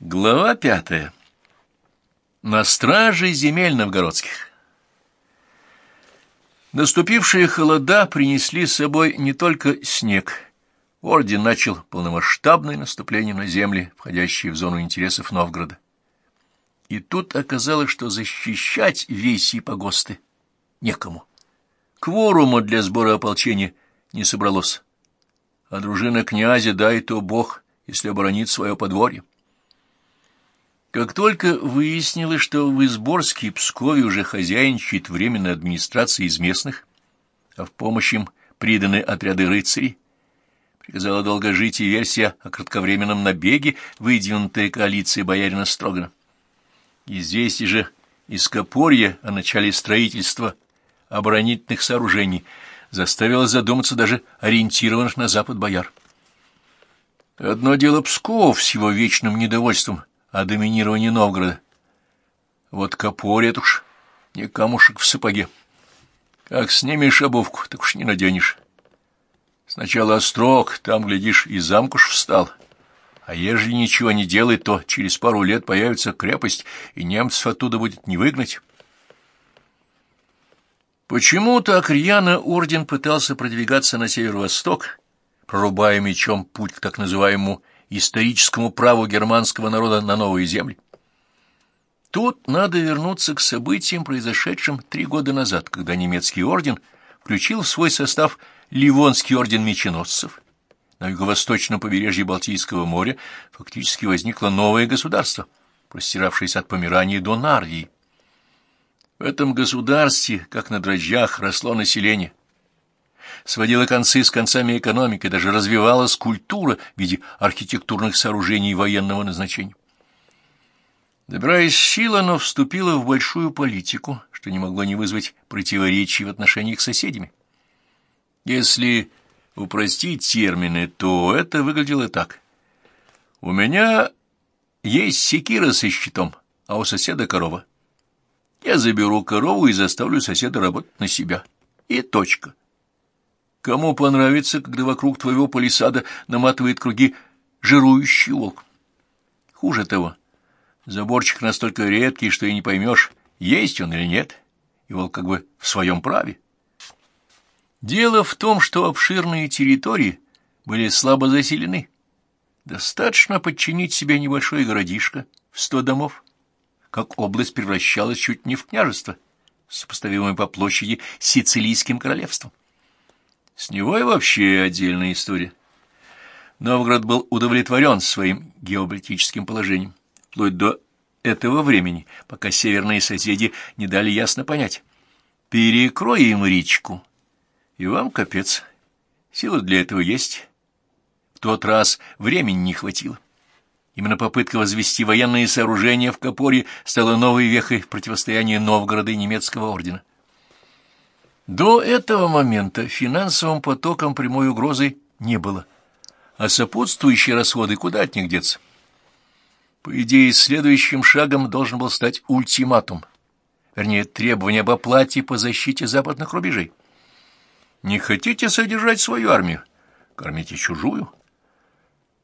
Глава пятая. На страже земель новгородских. Наступившие холода принесли с собой не только снег. Орден начал полномасштабное наступление на земли, входящие в зону интересов Новгорода. И тут оказалось, что защищать веси и некому. Кворума для сбора ополчения не собралось. А дружина князя, дай то бог, если оборонит свое подворье. Как только выяснилось, что в Изборске и Пскове уже хозяйничает временная администрация из местных, а в помощь им приданы отряды рыцарей, приказала долгожитие версия о кратковременном набеге, выдвинутая коалицией боярина Строгана. Известие же из Копорья о начале строительства оборонительных сооружений заставило задуматься даже ориентированных на запад бояр. Одно дело Псков с его вечным недовольством — о доминировании Новгорода. Вот копорят уж не камушек в сапоге. Как снимешь обувку, так уж не наденешь. Сначала острог, там, глядишь, и замкуш встал. А ежели ничего не делать, то через пару лет появится крепость, и немцев оттуда будет не выгнать. Почему-то рьяно орден пытался продвигаться на северо-восток, прорубая мечом путь к так называемому историческому праву германского народа на новые земли. Тут надо вернуться к событиям, произошедшим три года назад, когда немецкий орден включил в свой состав Ливонский орден меченосцев. На юго-восточном побережье Балтийского моря фактически возникло новое государство, простиравшееся от Померании до Нарвии. В этом государстве, как на дрожжах, росло население – сводила концы с концами экономики, даже развивалась культура в виде архитектурных сооружений военного назначения. Добираясь сил, оно вступило в большую политику, что не могло не вызвать противоречий в отношениях с соседями. Если упростить термины, то это выглядело так. У меня есть секира со щитом, а у соседа корова. Я заберу корову и заставлю соседа работать на себя. И точка. Кому понравится, когда вокруг твоего палисада наматывает круги жирующий волк? Хуже того, заборчик настолько редкий, что и не поймешь, есть он или нет, и волк как бы в своем праве. Дело в том, что обширные территории были слабо заселены. Достаточно подчинить себе небольшое городишко в сто домов, как область превращалась чуть не в княжество, сопоставимое по площади Сицилийским королевством. С него и вообще отдельная история. Новгород был удовлетворен своим геополитическим положением, вплоть до этого времени, пока северные соседи не дали ясно понять. Перекроем речку, и вам капец. Сила для этого есть. В тот раз времени не хватило. Именно попытка возвести военные сооружения в Копоре стала новой вехой в противостоянии Новгорода и немецкого ордена. До этого момента финансовым потоком прямой угрозы не было, а сопутствующие расходы куда от них деться? По идее, следующим шагом должен был стать ультиматум, вернее, требование об оплате по защите западных рубежей. Не хотите содержать свою армию? Кормите чужую.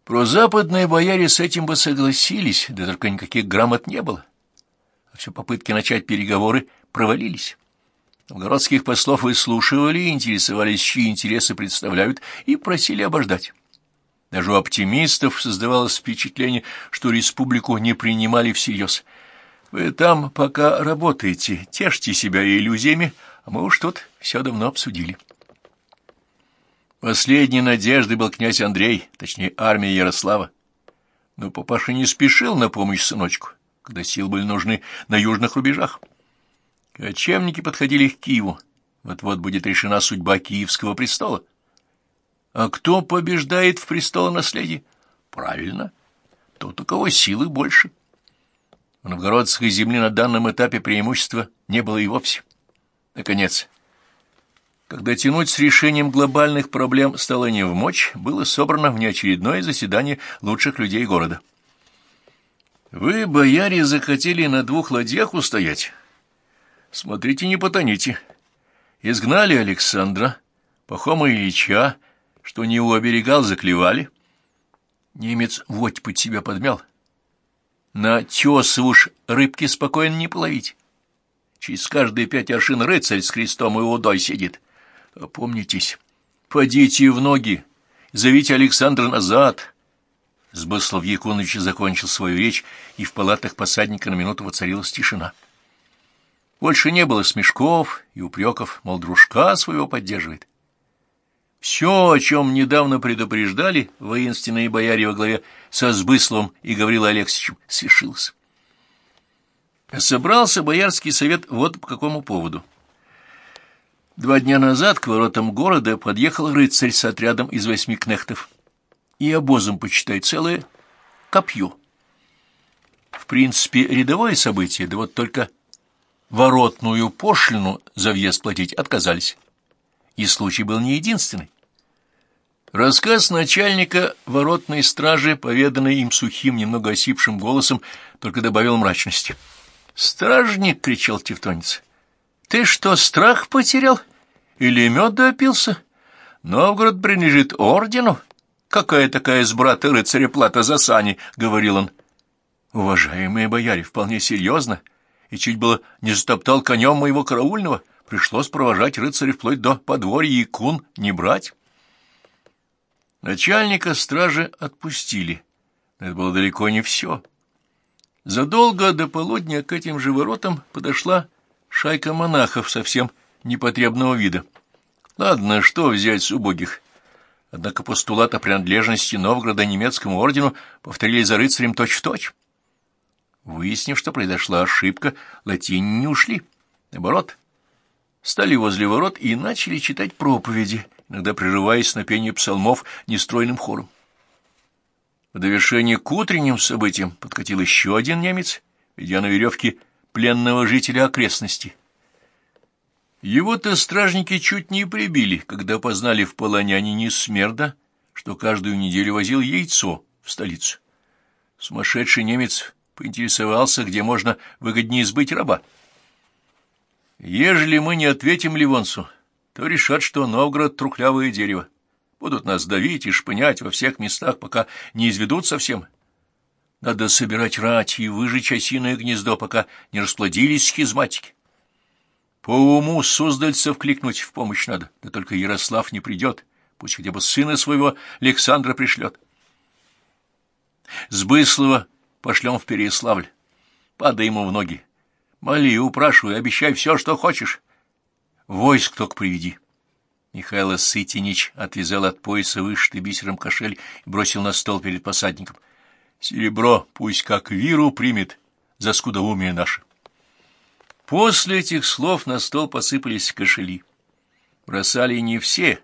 Про западные бояре с этим бы согласились, да только никаких грамот не было. А все попытки начать переговоры провалились. Новгородских послов выслушивали, интересовались, чьи интересы представляют, и просили обождать. Даже у оптимистов создавалось впечатление, что республику не принимали всерьез. Вы там пока работаете, тешьте себя иллюзиями, а мы уж тут все давно обсудили. Последней надеждой был князь Андрей, точнее, армия Ярослава. Но папаша не спешил на помощь сыночку, когда силы были нужны на южных рубежах. Кочевники подходили к Киеву. Вот-вот будет решена судьба Киевского престола. А кто побеждает в престолонаследии? Правильно, тот, у кого силы больше. В новгородской земле на данном этапе преимущества не было и вовсе. Наконец, когда тянуть с решением глобальных проблем стало не в мочь, было собрано внеочередное заседание лучших людей города. «Вы, бояре, захотели на двух ладьях устоять?» Смотрите, не потоните. Изгнали Александра, Пахома Ильича, что не у оберегал, заклевали. Немец водь под себя подмял. На тесы уж рыбки спокойно не половить. Через каждые пять аршин рыцарь с крестом и удой сидит. Опомнитесь, подите в ноги, зовите Александра назад. Сбыслов Якунович закончил свою речь, и в палатах посадника на минуту воцарилась тишина. Больше не было смешков и упреков, мол, дружка своего поддерживает. Все, о чем недавно предупреждали воинственные бояре во главе со Сбысловым и Гаврилой Алексеевичем, свершилось. Собрался Боярский совет вот по какому поводу. Два дня назад к воротам города подъехал рыцарь с отрядом из восьми кнехтов. И обозом, почитай, целое копье. В принципе, рядовое событие, да вот только воротную пошлину за въезд платить отказались. И случай был не единственный. Рассказ начальника воротной стражи, поведанный им сухим, немного осипшим голосом, только добавил мрачности. «Стражник!» — кричал тевтонец. «Ты что, страх потерял? Или мед допился? Новгород принадлежит ордену? Какая такая с брата рыцаря плата за сани?» — говорил он. «Уважаемые бояре, вполне серьезно, и чуть было не затоптал конем моего караульного. Пришлось провожать рыцаря вплоть до подворья и кун не брать». Начальника стражи отпустили. Но это было далеко не все. Задолго до полудня к этим же воротам подошла шайка монахов совсем непотребного вида. Ладно, что взять с убогих? Однако постулат о принадлежности Новгорода немецкому ордену повторили за рыцарем точь-в-точь. Выяснив, что произошла ошибка, латине не ушли. Наоборот, стали возле ворот и начали читать проповеди, иногда прерываясь на пение псалмов нестройным хором. В довершение к утренним событиям подкатил еще один немец, ведя на веревке пленного жителя окрестности. Его-то стражники чуть не прибили, когда познали в полонянине смерда, что каждую неделю возил яйцо в столицу. Сумасшедший немец поинтересовался, где можно выгоднее сбыть раба. Ежели мы не ответим Ливонцу, то решат, что Новгород — трухлявое дерево. Будут нас давить и шпынять во всех местах, пока не изведут совсем. Надо собирать рать и выжечь осиное гнездо, пока не расплодились схизматики. По уму суздальцев кликнуть в помощь надо, да только Ярослав не придет, пусть хотя бы сына своего Александра пришлет. Сбыслова пошлем в Переяславль, падай ему в ноги. Моли, упрашивай, обещай все, что хочешь. Войск только приведи. Михаил Сытинич отвязал от пояса вышитый бисером кошель и бросил на стол перед посадником. «Серебро пусть как виру примет за скудоумие наше». После этих слов на стол посыпались кошели. Бросали не все,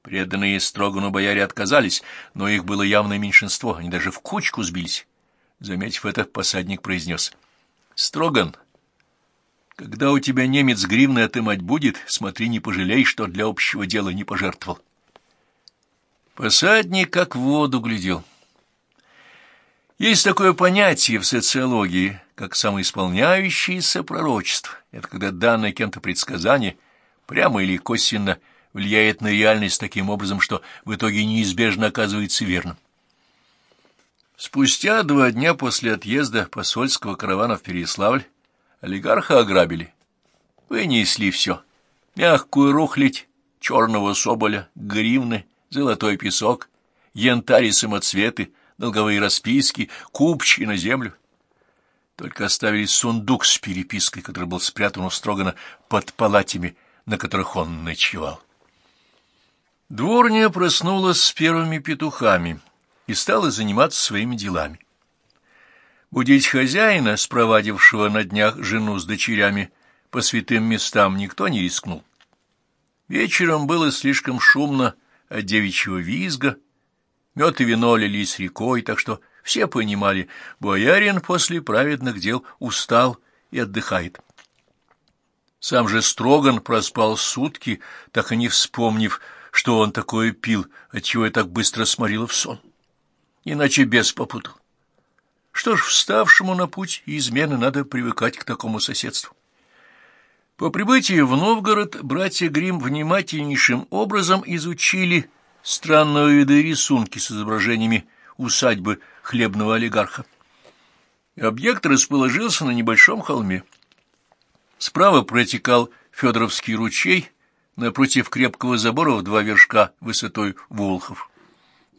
преданные Строгану бояре отказались, но их было явное меньшинство, они даже в кучку сбились. Заметив это, посадник произнес. «Строган, когда у тебя немец гривны отымать будет, смотри, не пожалей, что для общего дела не пожертвовал. Посадник как в воду глядел. Есть такое понятие в социологии, как самоисполняющееся пророчество. Это когда данное кем-то предсказание прямо или косвенно влияет на реальность таким образом, что в итоге неизбежно оказывается верным. Спустя два дня после отъезда посольского каравана в Переяславль Олигарха ограбили. Вынесли все. Мягкую рухлядь, черного соболя, гривны, золотой песок, янтарь и самоцветы, долговые расписки, купчи на землю. Только оставили сундук с перепиской, который был спрятан у под палатями, на которых он ночевал. Дворня проснулась с первыми петухами и стала заниматься своими делами. Будить хозяина, спровадившего на днях жену с дочерями, по святым местам никто не рискнул. Вечером было слишком шумно от девичьего визга, мед и вино лились рекой, так что все понимали, боярин после праведных дел устал и отдыхает. Сам же Строган проспал сутки, так и не вспомнив, что он такое пил, отчего я так быстро сморила в сон. Иначе бес попутал. Что ж, вставшему на путь измены надо привыкать к такому соседству. По прибытии в Новгород братья Грим внимательнейшим образом изучили странного вида рисунки с изображениями усадьбы хлебного олигарха. Объект расположился на небольшом холме. Справа протекал Федоровский ручей, напротив крепкого забора в два вершка высотой Волхов.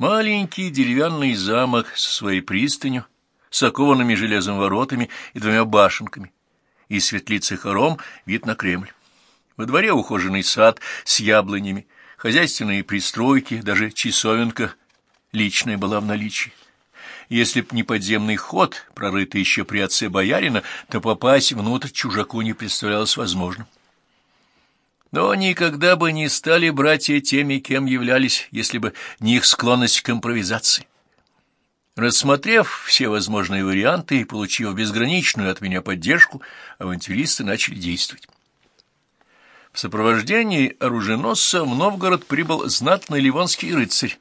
Маленький деревянный замок со своей пристанью, с окованными железом воротами и двумя башенками. Из светлицы хором вид на Кремль. Во дворе ухоженный сад с яблонями, хозяйственные пристройки, даже часовенка личная была в наличии. Если б не подземный ход, прорытый еще при отце боярина, то попасть внутрь чужаку не представлялось возможным. Но никогда бы не стали братья теми, кем являлись, если бы не их склонность к импровизации. Рассмотрев все возможные варианты и получив безграничную от меня поддержку, авантюристы начали действовать. В сопровождении оруженосца в Новгород прибыл знатный ливонский рыцарь,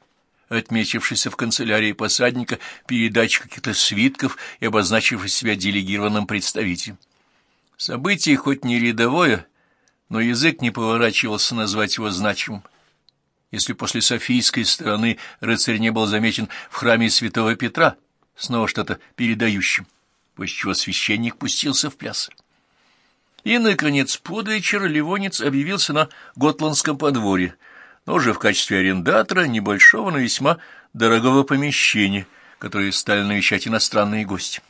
отмечившийся в канцелярии посадника передачи каких-то свитков и обозначивший себя делегированным представителем. Событие хоть не рядовое, но язык не поворачивался назвать его значимым. Если после Софийской стороны рыцарь не был замечен в храме святого Петра, снова что-то передающим, после чего священник пустился в пляс. И, наконец, под вечер Ливонец объявился на Готландском подворье, но уже в качестве арендатора небольшого, но весьма дорогого помещения, которое стали навещать иностранные гости.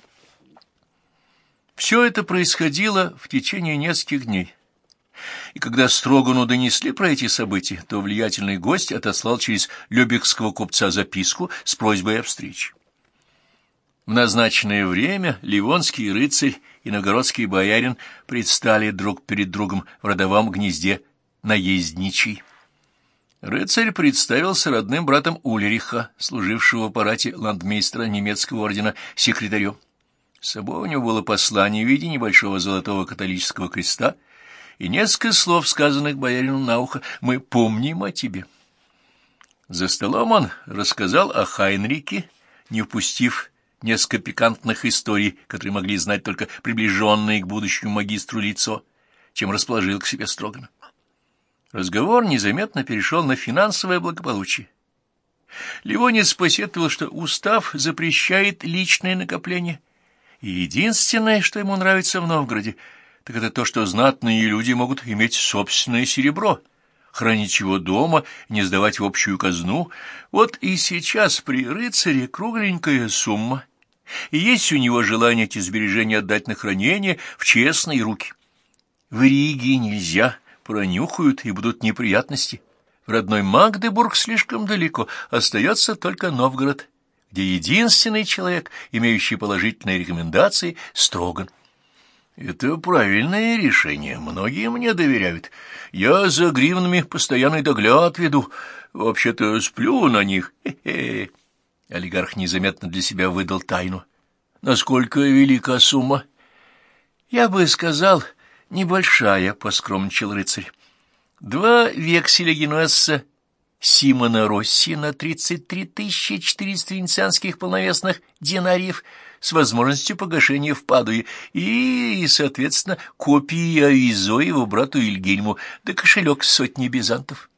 Все это происходило в течение нескольких дней. И когда Строгану донесли про эти события, то влиятельный гость отослал через любекского купца записку с просьбой о встрече. В назначенное время Ливонский рыцарь и новгородский боярин предстали друг перед другом в родовом гнезде наездничий. Рыцарь представился родным братом Ульриха, служившего в аппарате ландмейстера немецкого ордена секретарем. С собой у него было послание в виде небольшого золотого католического креста и несколько слов, сказанных боярину на ухо «Мы помним о тебе». За столом он рассказал о Хайнрике, не упустив несколько пикантных историй, которые могли знать только приближенные к будущему магистру лицо, чем расположил к себе Строгана. Разговор незаметно перешел на финансовое благополучие. Ливонец посетовал, что устав запрещает личное накопление, и единственное, что ему нравится в Новгороде, так это то, что знатные люди могут иметь собственное серебро — хранить его дома, не сдавать в общую казну. Вот и сейчас при рыцаре кругленькая сумма, и есть у него желание эти сбережения отдать на хранение в честные руки. В Риге нельзя, пронюхают, и будут неприятности. В родной Магдебург слишком далеко, остается только Новгород, где единственный человек, имеющий положительные рекомендации, Строган. Это правильное решение, многие мне доверяют. Я за гривнами постоянный догляд веду, вообще-то сплю на них. Хе-хе. Олигарх незаметно для себя выдал тайну. Насколько велика сумма? Я бы сказал, небольшая, поскромничал рыцарь. Два векселя Генуэзса Симона Росси на тридцать три тысячи четыреста венецианских полновесных динариев с возможностью погашения в Падуе и, соответственно, копии Авизо его брату Ильгельму, да кошелек с сотней бизантов.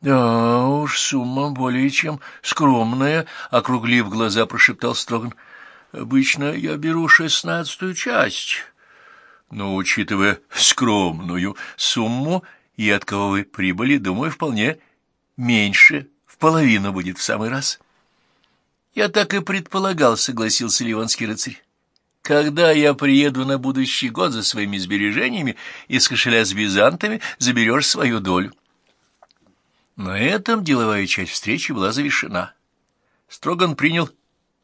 Да уж, сумма более чем скромная, — округлив глаза, прошептал Строган. Обычно я беру шестнадцатую часть, но, учитывая скромную сумму и от кого вы прибыли, думаю, вполне меньше, в половину будет в самый раз. Я так и предполагал, — согласился Ливанский рыцарь. Когда я приеду на будущий год за своими сбережениями, из кошеля с бизантами заберешь свою долю. На этом деловая часть встречи была завершена. Строган принял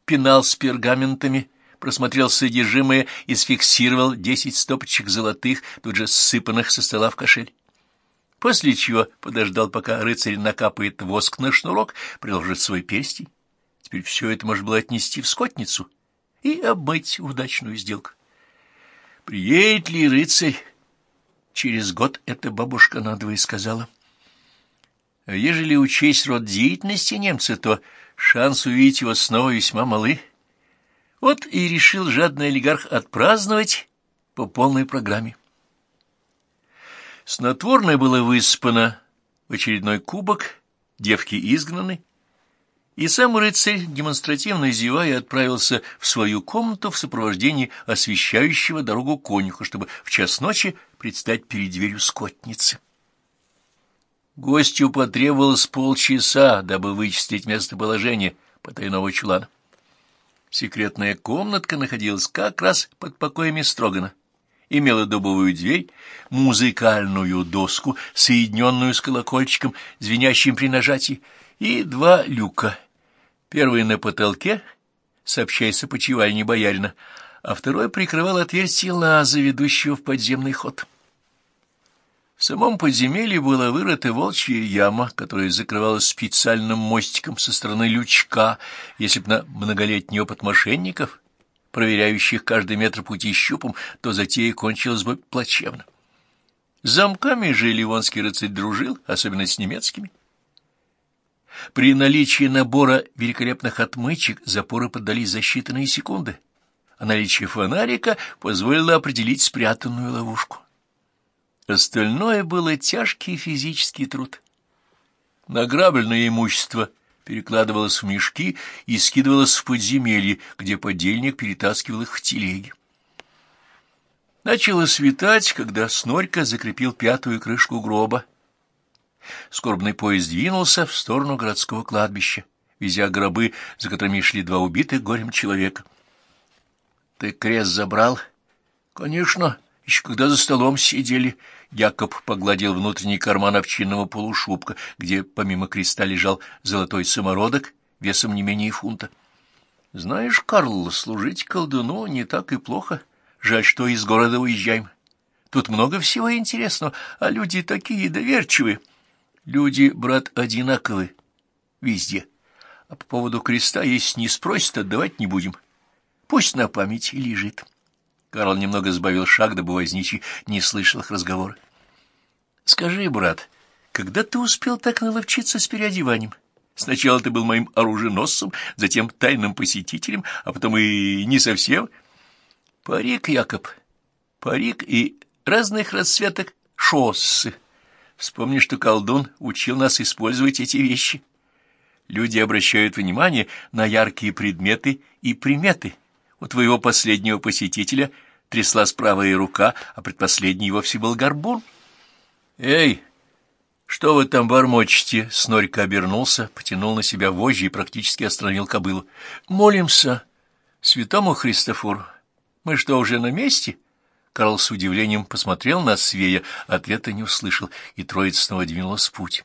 пенал с пергаментами, просмотрел содержимое и сфиксировал десять стопочек золотых, тут же сыпанных со стола в кошель. После чего подождал, пока рыцарь накапает воск на шнурок, приложит свой перстень. Теперь все это можно было отнести в скотницу и обмыть удачную сделку. Приедет ли рыцарь? Через год эта бабушка надвое сказала. А ежели учесть род деятельности немца, то шанс увидеть его снова весьма малы. Вот и решил жадный олигарх отпраздновать по полной программе. Снотворное было выспано в очередной кубок, девки изгнаны, И сам рыцарь, демонстративно зевая, отправился в свою комнату в сопровождении освещающего дорогу конюха, чтобы в час ночи предстать перед дверью скотницы. Гостю потребовалось полчаса, дабы вычислить местоположение потайного чулана. Секретная комнатка находилась как раз под покоями Строгана. Имела дубовую дверь, музыкальную доску, соединенную с колокольчиком, звенящим при нажатии, и два люка — Первый на потолке, сообщая с опочивальни боярина, а второй прикрывал отверстие лаза, ведущего в подземный ход. В самом подземелье была вырыта волчья яма, которая закрывалась специальным мостиком со стороны лючка, если б на многолетний опыт мошенников, проверяющих каждый метр пути щупом, то затея кончилась бы плачевно. С замками же Ливонский рыцарь дружил, особенно с немецкими. При наличии набора великолепных отмычек запоры поддались за считанные секунды, а наличие фонарика позволило определить спрятанную ловушку. Остальное было тяжкий физический труд. Награбленное имущество перекладывалось в мешки и скидывалось в подземелье, где подельник перетаскивал их в телеги. Начало светать, когда Снорька закрепил пятую крышку гроба, Скорбный поезд двинулся в сторону городского кладбища, везя гробы, за которыми шли два убитых горем человека. — Ты крест забрал? — Конечно, еще когда за столом сидели. Якоб погладил внутренний карман овчинного полушубка, где помимо креста лежал золотой самородок весом не менее фунта. — Знаешь, Карл, служить колдуну не так и плохо. Жаль, что из города уезжаем. Тут много всего интересного, а люди такие доверчивые. Люди, брат, одинаковы везде. А по поводу креста, если не спросят, отдавать не будем. Пусть на память лежит. Карл немного сбавил шаг, дабы возничий не слышал их разговора. — Скажи, брат, когда ты успел так наловчиться с переодеванием? Сначала ты был моим оруженосцем, затем тайным посетителем, а потом и не совсем. Парик, Якоб, парик и разных расцветок шоссы. Вспомни, что колдун учил нас использовать эти вещи. Люди обращают внимание на яркие предметы и приметы. У твоего последнего посетителя тряслась правая рука, а предпоследний вовсе был горбун. «Эй, что вы там бормочете?» Снорька обернулся, потянул на себя вожжи и практически остановил кобылу. «Молимся святому Христофору. Мы что, уже на месте?» Карл с удивлением посмотрел на Свея, ответа не услышал, и троица снова двинулась в путь.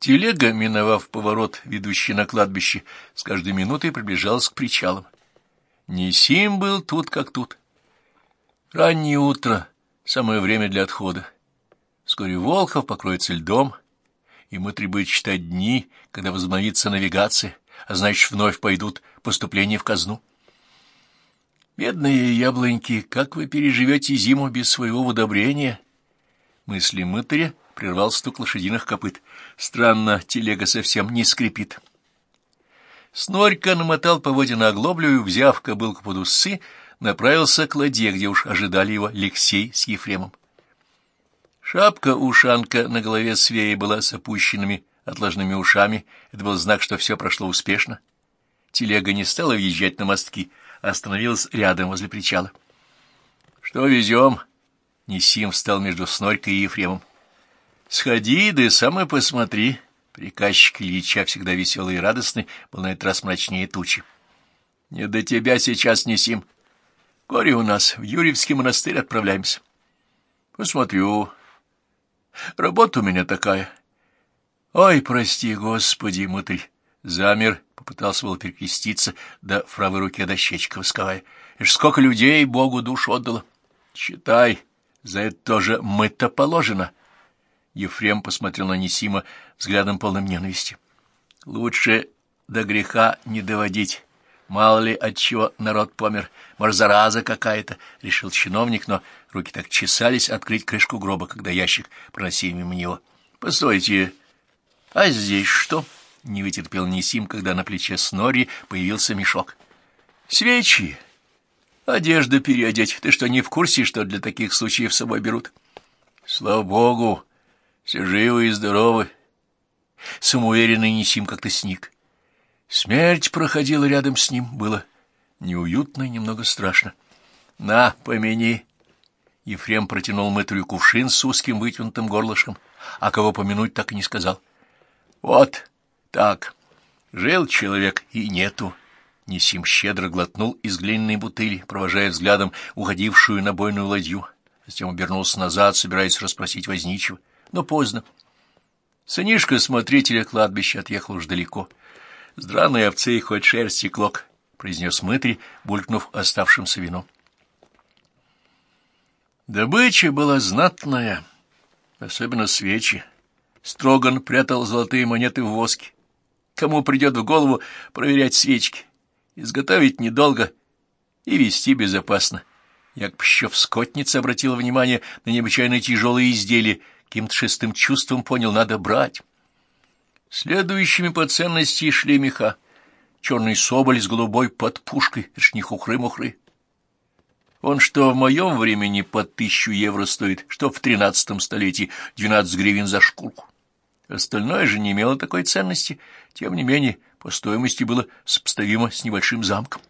Телега, миновав поворот, ведущий на кладбище, с каждой минутой приближалась к причалам. Несим был тут как тут. Раннее утро, самое время для отхода. Вскоре Волхов покроется льдом, и мы требует считать дни, когда возобновится навигация, а значит, вновь пойдут поступления в казну. Бедные яблоньки, как вы переживете зиму без своего удобрения? Мысли мытаря прервал стук лошадиных копыт. Странно, телега совсем не скрипит. Снорька намотал поводья на оглоблю и, взяв кобылку под усы, направился к ладье, где уж ожидали его Алексей с Ефремом. Шапка-ушанка на голове свеи была с опущенными отложными ушами. Это был знак, что все прошло успешно. Телега не стала въезжать на мостки, остановилась рядом возле причала. — Что везем? Несим встал между Снорькой и Ефремом. — Сходи, да сам и посмотри. Приказчик Ильича, всегда веселый и радостный, был на этот раз мрачнее тучи. — Не до тебя сейчас несим. Горе у нас, в Юрьевский монастырь отправляемся. — Посмотрю. Работа у меня такая. — Ой, прости, Господи, мутрь. Замер, попытался было перекреститься, да в правой руке дощечка восковая. Ишь, сколько людей Богу душу отдало. Считай, за это тоже мы-то положено. Ефрем посмотрел на Несима взглядом полным ненависти. Лучше до греха не доводить. Мало ли от чего народ помер. Может, зараза какая-то, — решил чиновник, но руки так чесались открыть крышку гроба, когда ящик проносили мимо него. — Постойте, а здесь что? — не вытерпел Несим, когда на плече Снори появился мешок. «Свечи! Одежда переодеть. Ты что, не в курсе, что для таких случаев с собой берут?» «Слава Богу! Все живы и здоровы. Самоуверенный Несим как-то сник. Смерть проходила рядом с ним, было неуютно и немного страшно. — На, помяни! Ефрем протянул мытрую кувшин с узким вытянутым горлышком, а кого помянуть так и не сказал. — Вот так. Жил человек и нету. Несим щедро глотнул из глиняной бутыли, провожая взглядом уходившую на бойную ладью. Затем обернулся назад, собираясь расспросить возничего. Но поздно. Сынишка смотрителя кладбища отъехал уж далеко. — Здраной овцы хоть шерсти клок, — произнес мытарь, булькнув оставшимся вином. Добыча была знатная, особенно свечи. Строган прятал золотые монеты в воске. Кому придет в голову проверять свечки? Изготовить недолго и вести безопасно. Якоб еще в скотнице обратил внимание на необычайно тяжелые изделия, каким-то шестым чувством понял, надо брать. Следующими по ценности шли меха. Черный соболь с голубой подпушкой, это ж не хухры-мухры. Он что в моем времени по тысячу евро стоит, что в тринадцатом столетии двенадцать гривен за шкурку. Остальное же не имело такой ценности, тем не менее по стоимости было сопоставимо с небольшим замком.